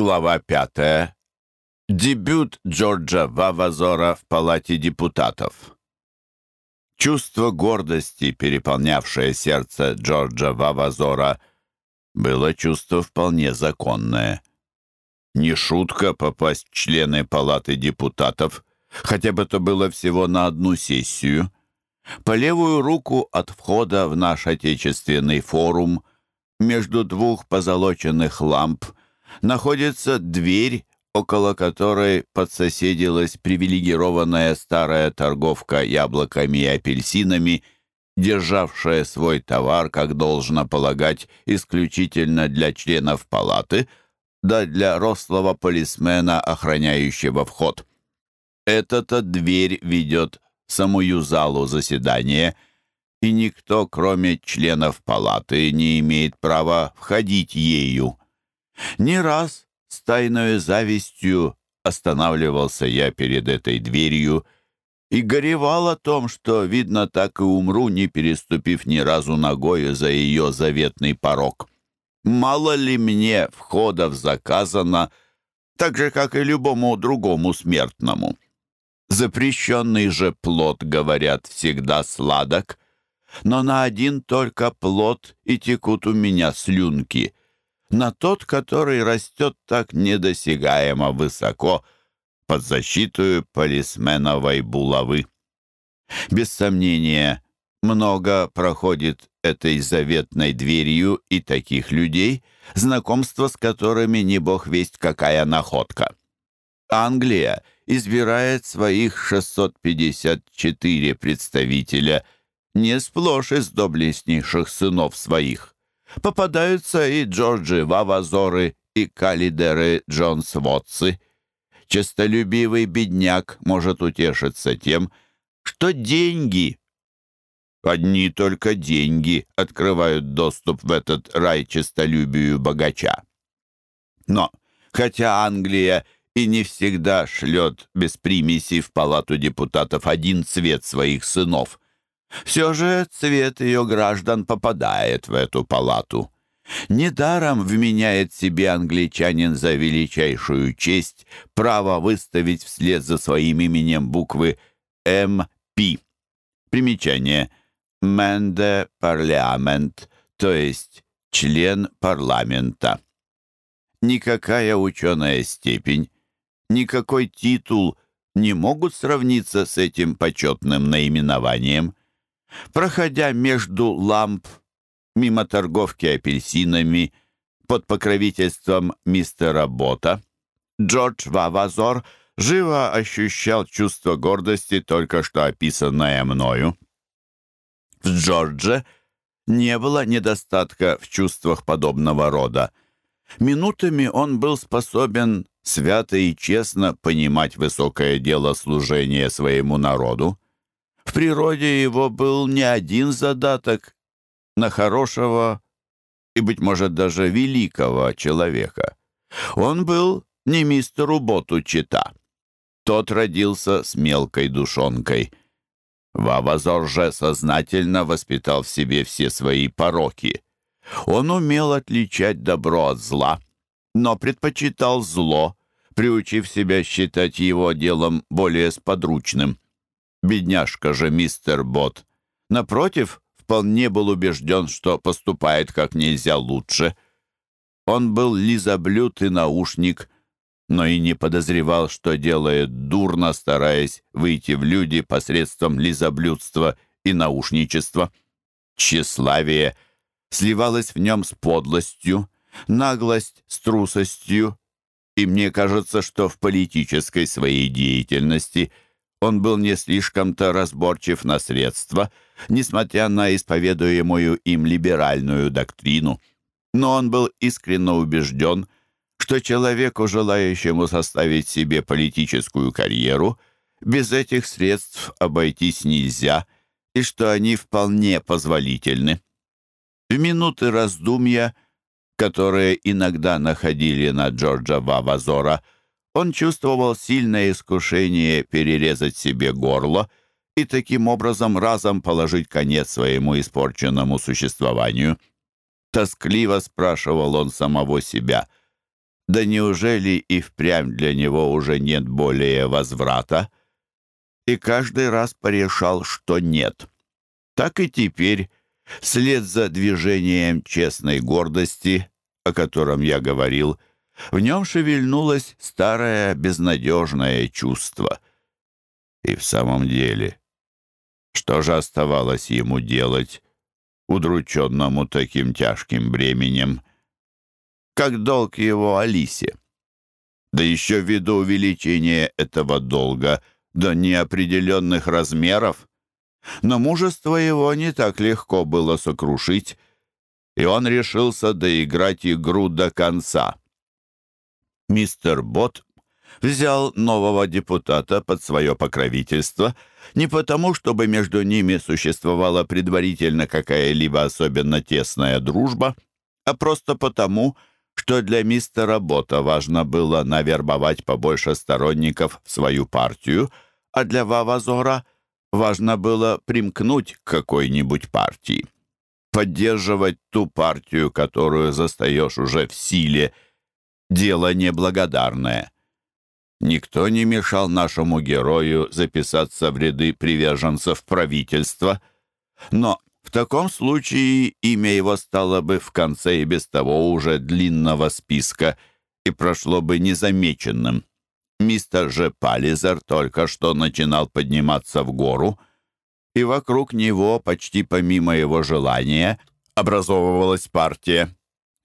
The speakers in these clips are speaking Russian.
Глава пятая. Дебют Джорджа Вавазора в Палате депутатов. Чувство гордости, переполнявшее сердце Джорджа Вавазора, было чувство вполне законное. Не шутка попасть в члены Палаты депутатов, хотя бы то было всего на одну сессию. По левую руку от входа в наш отечественный форум, между двух позолоченных ламп – находится дверь, около которой подсоседилась привилегированная старая торговка яблоками и апельсинами, державшая свой товар, как должно полагать, исключительно для членов палаты, да для рослого полисмена, охраняющего вход. Эта-то дверь ведет самую залу заседания, и никто, кроме членов палаты, не имеет права входить ею. Не раз с тайной завистью останавливался я перед этой дверью и горевал о том, что, видно, так и умру, не переступив ни разу ногою за ее заветный порог. Мало ли мне входов заказано, так же, как и любому другому смертному. Запрещенный же плод, говорят, всегда сладок, но на один только плод и текут у меня слюнки — на тот, который растет так недосягаемо высоко под защиту полисменовой булавы. Без сомнения, много проходит этой заветной дверью и таких людей, знакомство с которыми не бог весть какая находка. Англия избирает своих 654 представителя не сплошь из доблестнейших сынов своих. Попадаются и Джорджи Вавазоры, и Калидеры Джонс Вотсы. Честолюбивый бедняк может утешиться тем, что деньги, одни только деньги, открывают доступ в этот рай честолюбию богача. Но хотя Англия и не всегда шлет без примеси в палату депутатов один цвет своих сынов. Все же цвет ее граждан попадает в эту палату. Недаром вменяет себе англичанин за величайшую честь право выставить вслед за своим именем буквы «МП». Примечание. «Менде парламент», то есть «член парламента». Никакая ученая степень, никакой титул не могут сравниться с этим почетным наименованием – Проходя между ламп, мимо торговки апельсинами, под покровительством мистера Бота, Джордж Вавазор живо ощущал чувство гордости, только что описанное мною. В Джордже не было недостатка в чувствах подобного рода. Минутами он был способен свято и честно понимать высокое дело служения своему народу. В природе его был не один задаток на хорошего и, быть может, даже великого человека. Он был не мистеру Боту Чита. Тот родился с мелкой душонкой. Вавазорже сознательно воспитал в себе все свои пороки. Он умел отличать добро от зла, но предпочитал зло, приучив себя считать его делом более сподручным. Бедняжка же мистер Бот. Напротив, вполне был убежден, что поступает как нельзя лучше. Он был лизоблюд и наушник, но и не подозревал, что делает дурно, стараясь выйти в люди посредством лизоблюдства и наушничества. Тщеславие сливалось в нем с подлостью, наглость с трусостью, и мне кажется, что в политической своей деятельности – он был не слишком-то разборчив на средства, несмотря на исповедуемую им либеральную доктрину. Но он был искренне убежден, что человеку, желающему составить себе политическую карьеру, без этих средств обойтись нельзя и что они вполне позволительны. В минуты раздумья, которые иногда находили на Джорджа Вавазора, он чувствовал сильное искушение перерезать себе горло и таким образом разом положить конец своему испорченному существованию. Тоскливо спрашивал он самого себя, да неужели и впрямь для него уже нет более возврата? И каждый раз порешал, что нет. Так и теперь, вслед за движением честной гордости, о котором я говорил, — в нем шевельнулось старое безнадежное чувство. И в самом деле, что же оставалось ему делать, удрученному таким тяжким бременем, как долг его Алисе? Да еще ввиду увеличения этого долга до неопределенных размеров. Но мужество его не так легко было сокрушить, и он решился доиграть игру до конца. Мистер Бот взял нового депутата под свое покровительство не потому, чтобы между ними существовала предварительно какая-либо особенно тесная дружба, а просто потому, что что для мистера Бота важно было навербовать побольше сторонников в свою партию, а для Вавазора важно было примкнуть к какой-нибудь партии. Поддерживать ту партию, которую застаешь уже в силе, дело неблагодарное. Никто не мешал нашему герою записаться в ряды приверженцев правительства, но в таком случае имя его стало бы в конце и без того уже длинного списка и прошло бы незамеченным. Мистер же Пализер только что начинал подниматься в гору, и вокруг него, почти помимо его желания, образовывалась партия.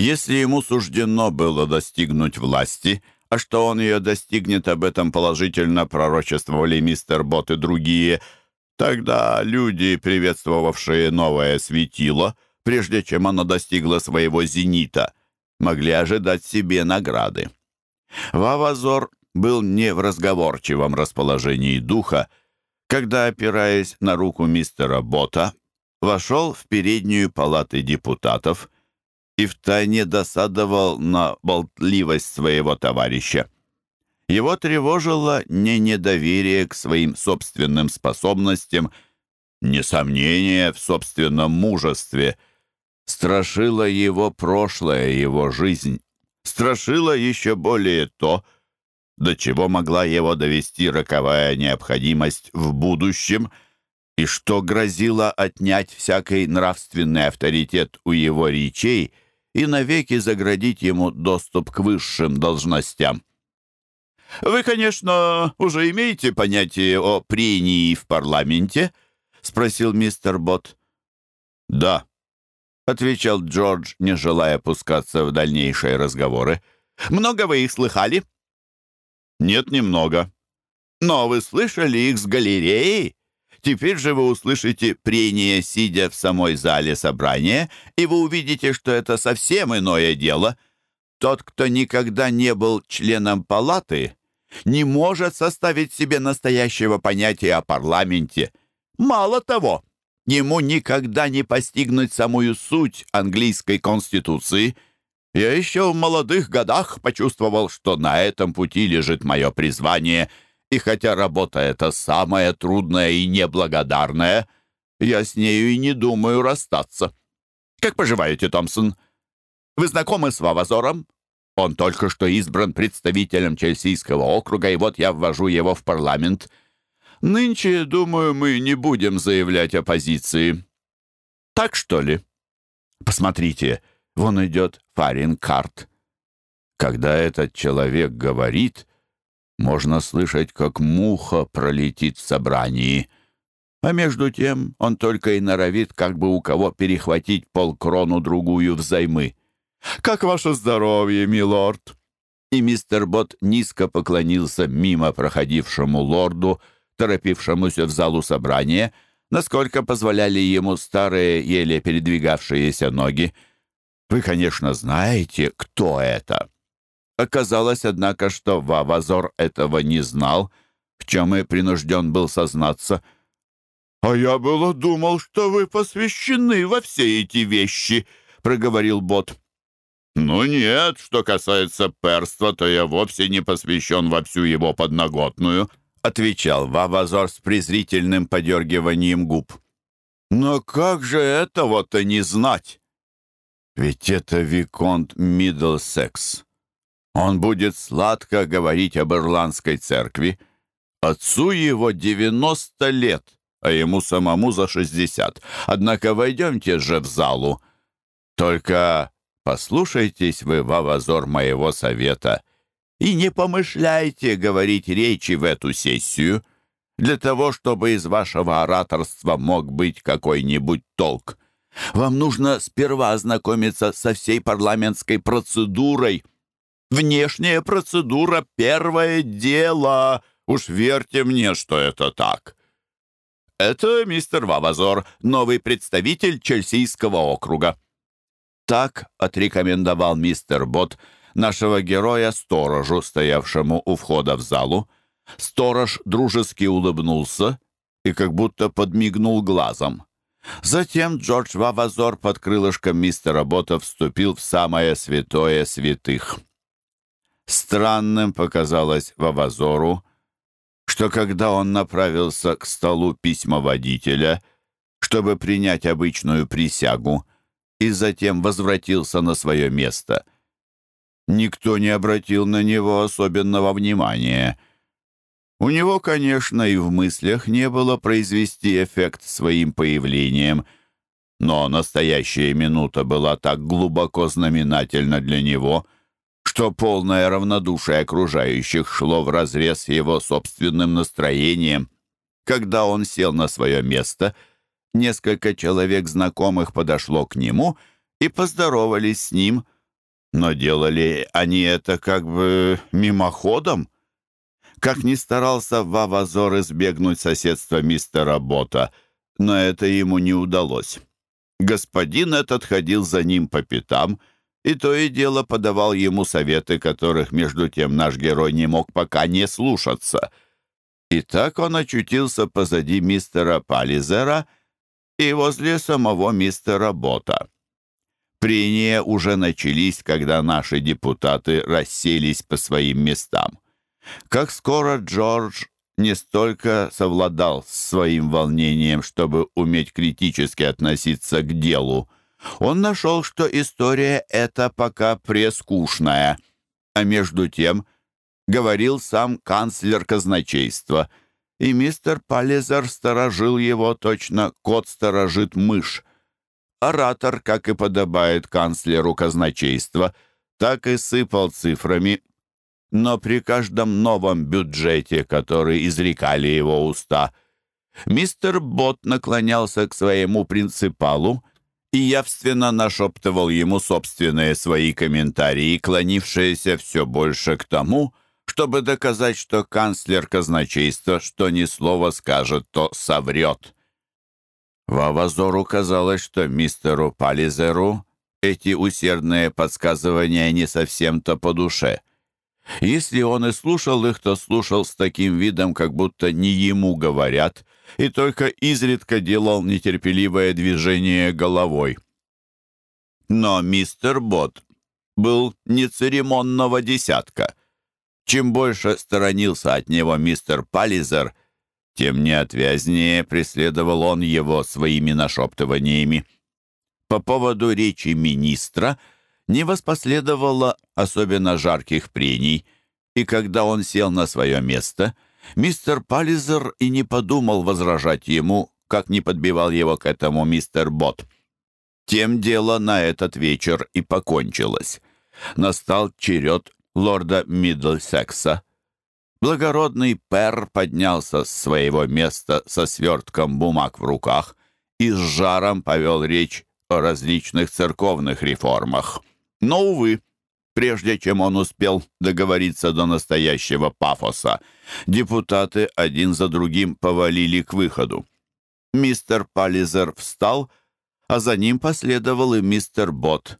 Если ему суждено было достигнуть власти, а что он ее достигнет, об этом положительно пророчествовали мистер Бот и другие – Тогда люди, приветствовавшие новое светило, прежде чем оно достигло своего зенита, могли ожидать себе награды. Вавазор был не в разговорчивом расположении духа, когда, опираясь на руку на болтливость своего товарища. Его тревожило не недоверие к своим собственным способностям, не сомнение в собственном мужестве. страшило его прошлое, его жизнь. Страшило еще более то, до чего могла его довести роковая необходимость в будущем и что грозило отнять всякий нравственный авторитет у его речей — и навеки заградить ему доступ к высшим должностям. «Вы, конечно, уже имеете понятие о прении в парламенте?» — спросил мистер Бот. «Да», — отвечал Джордж, не желая пускаться в дальнейшие разговоры. «Много вы их слыхали?» «Нет, немного». «Но вы слышали их с галереи?» Теперь же вы услышите прение, сидя в самой зале собрания, и вы увидите, что это совсем иное дело. Тот, кто никогда не был членом палаты, не может составить себе настоящего понятия о парламенте. Мало того, ему никогда не постигнуть самую суть английской конституции. Я еще в молодых годах почувствовал, что на этом пути лежит мое призвание — и хотя работа эта самая трудная и неблагодарная, я с нею и не думаю расстаться. Как поживаете, Томпсон? Вы знакомы с Вавазором? Он только что избран представителем Чельсийского округа, и вот я ввожу его в парламент. Нынче, думаю, мы не будем заявлять о позиции. Так что ли? Посмотрите, вон идет Фарин Фаринкарт. Когда этот человек говорит, можно слышать, как муха пролетит в собрании. А между тем он только и норовит, как бы у кого перехватить полкрону-другую взаймы. «Как ваше здоровье, милорд?» И мистер Бот низко поклонился мимо проходившему лорду, торопившемуся в залу собрания, насколько позволяли ему старые, еле передвигавшиеся ноги. «Вы, конечно, знаете, кто это?» Оказалось, однако, что Вавазор этого не знал, в чем и принужден был сознаться. «А я было думал, что вы посвящены во все эти вещи», — проговорил Бот. «Ну нет, что касается перства, то я вовсе не посвящен во всю его подноготную», — отвечал Вавазор с презрительным подергиванием губ. «Но как же этого-то не знать?» «Ведь это Виконт Миддлсекс. Он будет сладко говорить об Ирландской церкви. Отцу его 90 лет, а ему самому за 60. Однако войдемте же в залу. Только послушайтесь вы, Вавазор, моего совета, и не помышляйте говорить речи в эту сессию, для того, чтобы из вашего ораторства мог быть какой-нибудь толк. Вам нужно сперва ознакомиться со всей парламентской процедурой — внешняя процедура — первое дело. Уж верьте мне, что это так». «Это мистер Вавазор, новый представитель Чельсийского округа». Так отрекомендовал мистер Бот нашего героя сторожу, стоявшему у входа в залу. Сторож дружески улыбнулся и как будто подмигнул глазом. Затем Джордж Вавазор под крылышком мистера Бота вступил в самое святое святых — странным показалось Вавазору, что когда он направился к столу письмоводителя, чтобы принять обычную присягу, и затем возвратился на свое место, никто не обратил на него особенного внимания. У него, конечно, и в мыслях не было произвести эффект своим появлением, но настоящая минута была так глубоко знаменательна для него — что полное равнодушие окружающих шло вразрез его собственным настроением. Когда он сел на свое место, несколько человек знакомых подошло к нему и поздоровались с ним, но делали они это как бы мимоходом. Как ни старался Вавазор избегнуть соседства мистера Бота, но это ему не удалось. Господин этот ходил за ним по пятам — и то и дело подавал ему советы, которых между тем наш герой не мог пока не слушаться. И так он очутился позади мистера Пализера и возле самого мистера Бота. Прения уже начались, когда наши депутаты расселись по своим местам. Как скоро Джордж не столько совладал с своим волнением, чтобы уметь критически относиться к делу, — он нашел, что история эта пока прескучная. А между тем говорил сам канцлер казначейства, и мистер Паллизер сторожил его точно кот сторожит мышь. Оратор, как и подобает канцлеру казначейства, так и сыпал цифрами, но при каждом новом бюджете, который изрекали его уста, мистер Бот наклонялся к своему принципалу и явственно нашептывал ему собственные свои комментарии, клонившиеся все больше к тому, чтобы доказать, что канцлер казначейства что ни слова скажет, то соврет. Вавазору казалось, что мистеру Пализеру эти усердные подсказывания не совсем-то по душе. Если он и слушал их, то слушал с таким видом, как будто не ему говорят, и только изредка делал нетерпеливое движение головой. Но мистер Бот был не церемонного десятка. Чем больше сторонился от него мистер Паллизер, тем неотвязнее преследовал он его своими нашептываниями. По поводу речи министра не воспоследовало особенно жарких прений, и когда он сел на свое место — мистер Паллизер и не подумал возражать ему, как не подбивал его к этому мистер Бот. Тем дело на этот вечер и покончилось. Настал черед лорда Миддлсекса. Благородный пер поднялся с своего места со свертком бумаг в руках и с жаром повел речь о различных церковных реформах. Но, увы, прежде чем он успел договориться до настоящего пафоса. Депутаты один за другим повалили к выходу. Мистер Паллизер встал, а за ним последовал и мистер Бот,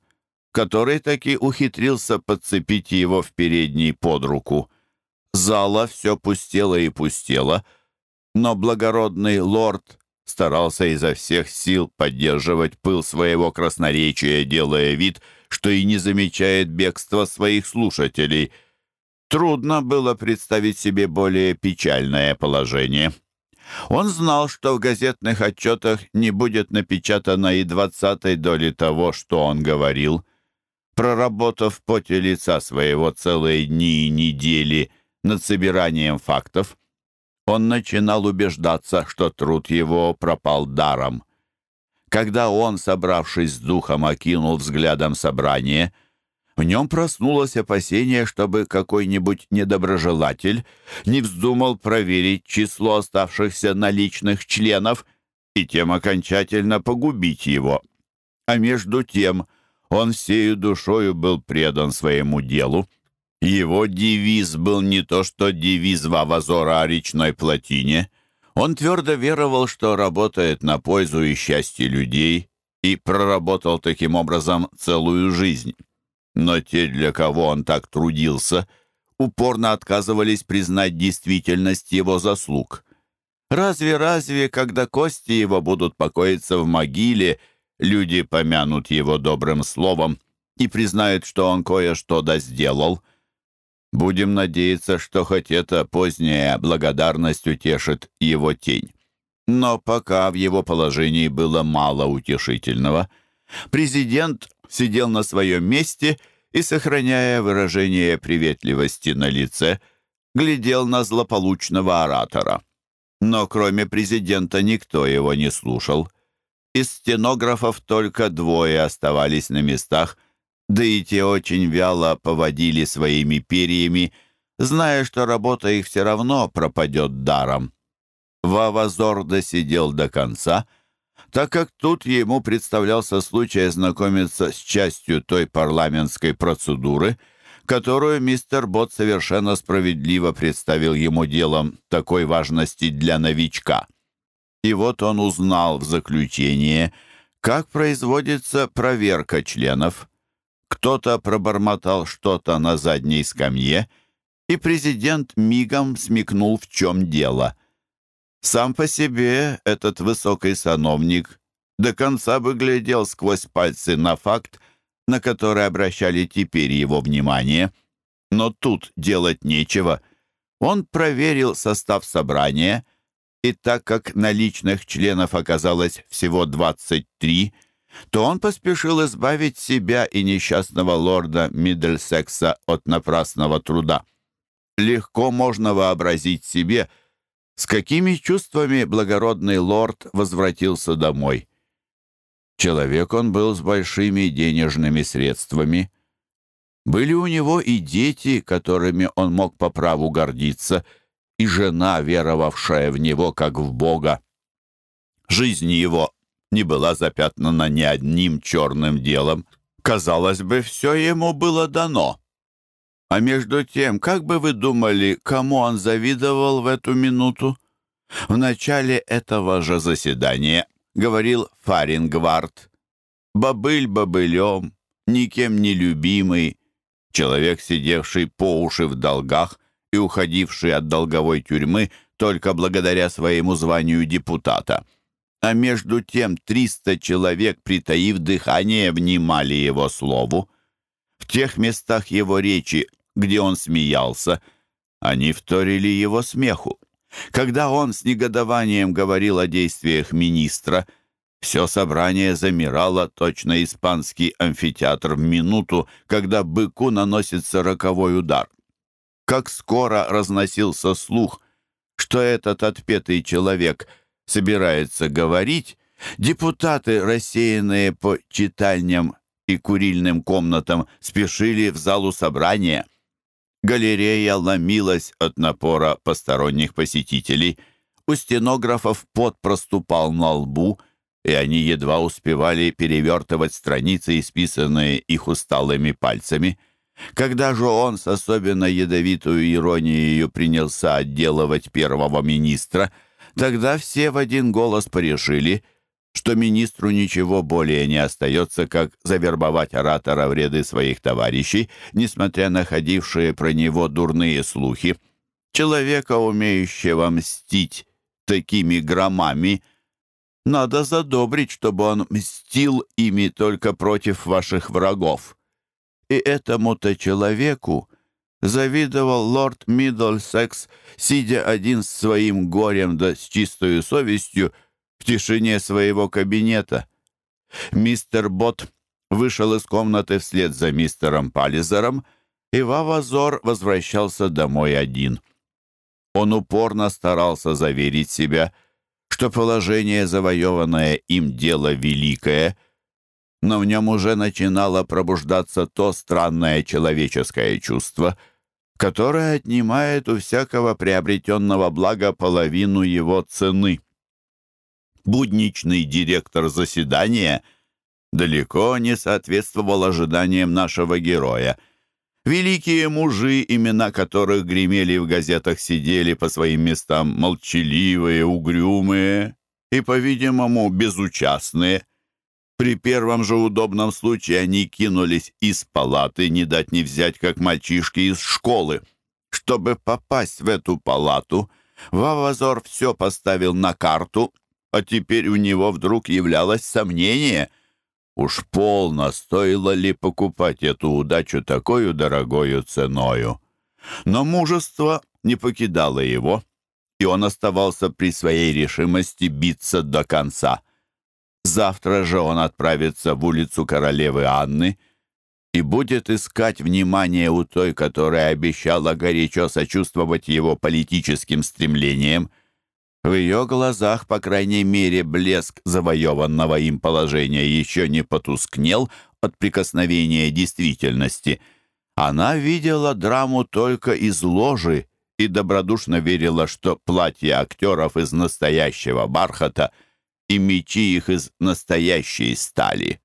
который таки ухитрился подцепить его в передний под руку. Зала все пустела и пустела, но благородный лорд старался изо всех сил поддерживать пыл своего красноречия, делая вид — что и не замечает бегства своих слушателей. Трудно было представить себе более печальное положение. Он знал, что в газетных отчетах не будет напечатано и двадцатой доли того, что он говорил. Проработав в поте лица своего целые дни и недели над собиранием фактов, он начинал убеждаться, что труд его пропал даром когда он, собравшись с духом, окинул взглядом собрание, в нем проснулось опасение, чтобы какой-нибудь недоброжелатель не вздумал проверить число оставшихся наличных членов и тем окончательно погубить его. А между тем он всею душою был предан своему делу. Его девиз был не то что девиз Вавазора о речной плотине — он твердо веровал, что работает на пользу и счастье людей и проработал таким образом целую жизнь. Но те, для кого он так трудился, упорно отказывались признать действительность его заслуг. Разве-разве, когда кости его будут покоиться в могиле, люди помянут его добрым словом и признают, что он кое-что да сделал – Будем надеяться, что хоть это поздняя благодарность утешит его тень. Но пока в его положении было мало утешительного. Президент сидел на своем месте и, сохраняя выражение приветливости на лице, глядел на злополучного оратора. Но кроме президента никто его не слушал. Из стенографов только двое оставались на местах – да и те очень вяло поводили своими перьями, зная, что работа их все равно пропадет даром. Вавазор досидел до конца, так как тут ему представлялся случай ознакомиться с частью той парламентской процедуры, которую мистер Бот совершенно справедливо представил ему делом такой важности для новичка. И вот он узнал в заключение, как производится проверка членов – кто-то пробормотал что-то на задней скамье, и президент мигом смекнул, в чем дело. Сам по себе этот высокий сановник до конца выглядел сквозь пальцы на факт, на который обращали теперь его внимание. Но тут делать нечего. Он проверил состав собрания, и так как наличных членов оказалось всего 23, то он поспешил избавить себя и несчастного лорда Миддлсекса от напрасного труда. Легко можно вообразить себе — с какими чувствами благородный лорд возвратился домой? Человек он был с большими денежными средствами. Были у него и дети, которыми он мог по праву гордиться, и жена, веровавшая в него как в Бога. Жизнь его не была запятнана ни одним черным делом. Казалось бы, все ему было дано. А между тем, как бы вы думали, кому он завидовал в эту минуту? В начале этого же заседания говорил Фарингвард. Бобыль бобылем, никем не любимый, человек, сидевший по уши в долгах и уходивший от долговой тюрьмы только благодаря своему званию депутата. а между тем триста человек, притаив дыхание, внимали его слову. В тех местах его речи, где он смеялся, они вторили его смеху. Когда он с негодованием говорил о действиях министра, все собрание замирало точно испанский амфитеатр в минуту, когда быку наносится роковой удар. Как скоро разносился слух, что этот отпетый человек — собирается говорить, депутаты, рассеянные по читальням и курильным комнатам, спешили в залу собрания. Галерея ломилась от напора посторонних посетителей. У стенографов пот проступал на лбу, и они едва успевали перевертывать страницы, исписанные их усталыми пальцами. Когда же он с особенно ядовитую иронией принялся отделывать первого министра — Тогда все в один голос порешили, что министру ничего более не остается, как завербовать оратора в ряды своих товарищей, несмотря на ходившие про него дурные слухи. Человека, умеющего мстить такими громами, надо задобрить, чтобы он мстил ими только против ваших врагов. И этому-то человеку завидовал лорд Миддлсекс, сидя один с своим горем да с чистою совестью в тишине своего кабинета. Мистер Бот вышел из комнаты вслед за мистером Паллизером, и Вавазор возвращался домой один. Он упорно старался заверить себя, что положение, завоеванное им, дело великое — но в нем уже начинало пробуждаться то странное человеческое чувство, которая отнимает у всякого приобретенного блага половину его цены. Будничный директор заседания далеко не соответствовал ожиданиям нашего героя. Великие мужи, имена которых гремели в газетах, сидели по своим местам молчаливые, угрюмые и, по-видимому, безучастные – при первом же удобном случае они кинулись из палаты, не дать не взять, как мальчишки из школы. Чтобы попасть в эту палату, Вавазор все поставил на карту, а теперь у него вдруг являлось сомнение. Уж полно стоило ли покупать эту удачу такою дорогою ценою. Но мужество не покидало его, и он оставался при своей решимости биться до конца — Завтра же он отправится в улицу королевы Анны и будет искать внимание у той, которая обещала горячо сочувствовать его политическим стремлениям. В ее глазах, по крайней мере, блеск завоеванного им положения еще не потускнел от прикосновения действительности. Она видела драму только из ложи и добродушно верила, что платье актеров из настоящего бархата — и мечи их из настоящей стали.